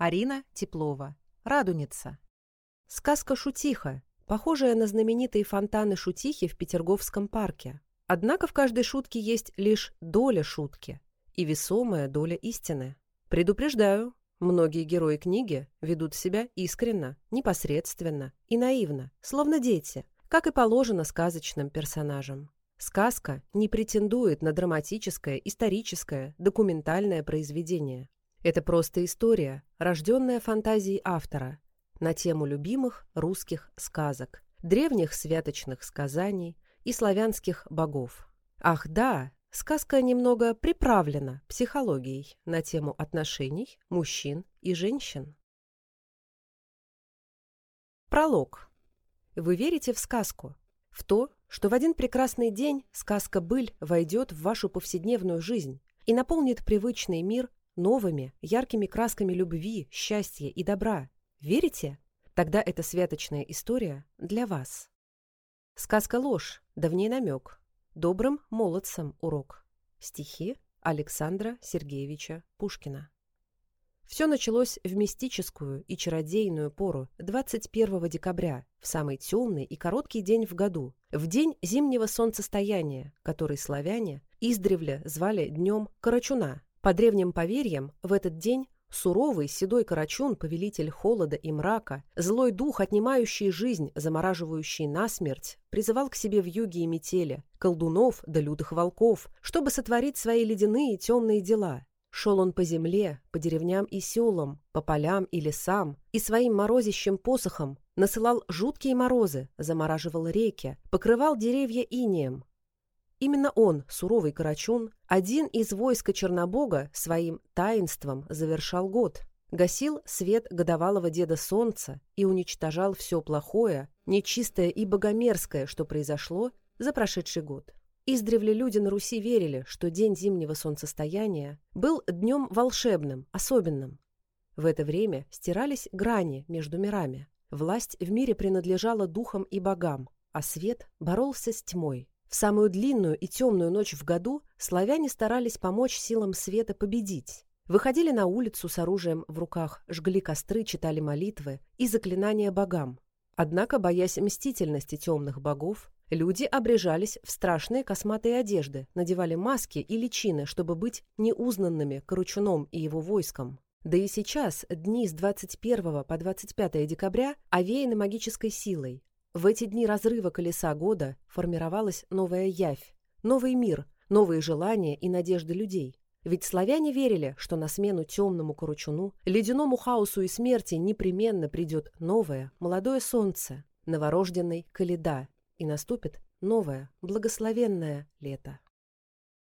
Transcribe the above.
Арина Теплова. Радуница. Сказка «Шутиха», похожая на знаменитые фонтаны Шутихи в Петерговском парке. Однако в каждой шутке есть лишь доля шутки и весомая доля истины. Предупреждаю, многие герои книги ведут себя искренно, непосредственно и наивно, словно дети, как и положено сказочным персонажам. Сказка не претендует на драматическое, историческое, документальное произведение. Это просто история, рожденная фантазией автора на тему любимых русских сказок, древних святочных сказаний и славянских богов. Ах да, сказка немного приправлена психологией на тему отношений мужчин и женщин. Пролог. Вы верите в сказку? В то, что в один прекрасный день сказка-быль войдет в вашу повседневную жизнь и наполнит привычный мир новыми, яркими красками любви, счастья и добра. Верите? Тогда эта святочная история для вас. Сказка ложь, давний намек. Добрым молодцам урок. Стихи Александра Сергеевича Пушкина. Все началось в мистическую и чародейную пору 21 декабря, в самый темный и короткий день в году, в день зимнего солнцестояния, который славяне издревле звали днем Карачуна – по древним поверьям, в этот день суровый седой карачун, повелитель холода и мрака, злой дух, отнимающий жизнь, замораживающий насмерть, призывал к себе в юге и метели, колдунов да лютых волков, чтобы сотворить свои ледяные темные дела. Шел он по земле, по деревням и селам, по полям и лесам, и своим морозящим посохом насылал жуткие морозы, замораживал реки, покрывал деревья инеем, Именно он, суровый Карачун, один из войска Чернобога своим таинством завершал год, гасил свет годовалого деда солнца и уничтожал все плохое, нечистое и богомерзкое, что произошло за прошедший год. Издревле люди на Руси верили, что день зимнего солнцестояния был днем волшебным, особенным. В это время стирались грани между мирами. Власть в мире принадлежала духам и богам, а свет боролся с тьмой, в самую длинную и темную ночь в году славяне старались помочь силам света победить. Выходили на улицу с оружием в руках, жгли костры, читали молитвы и заклинания богам. Однако, боясь мстительности темных богов, люди обрежались в страшные косматые одежды, надевали маски и личины, чтобы быть неузнанными коручуном и его войском. Да и сейчас дни с 21 по 25 декабря овеяны магической силой, в эти дни разрыва колеса года формировалась новая явь, новый мир, новые желания и надежды людей. Ведь славяне верили, что на смену темному Куручуну, ледяному хаосу и смерти непременно придет новое, молодое солнце, новорожденный Каледа, и наступит новое, благословенное лето.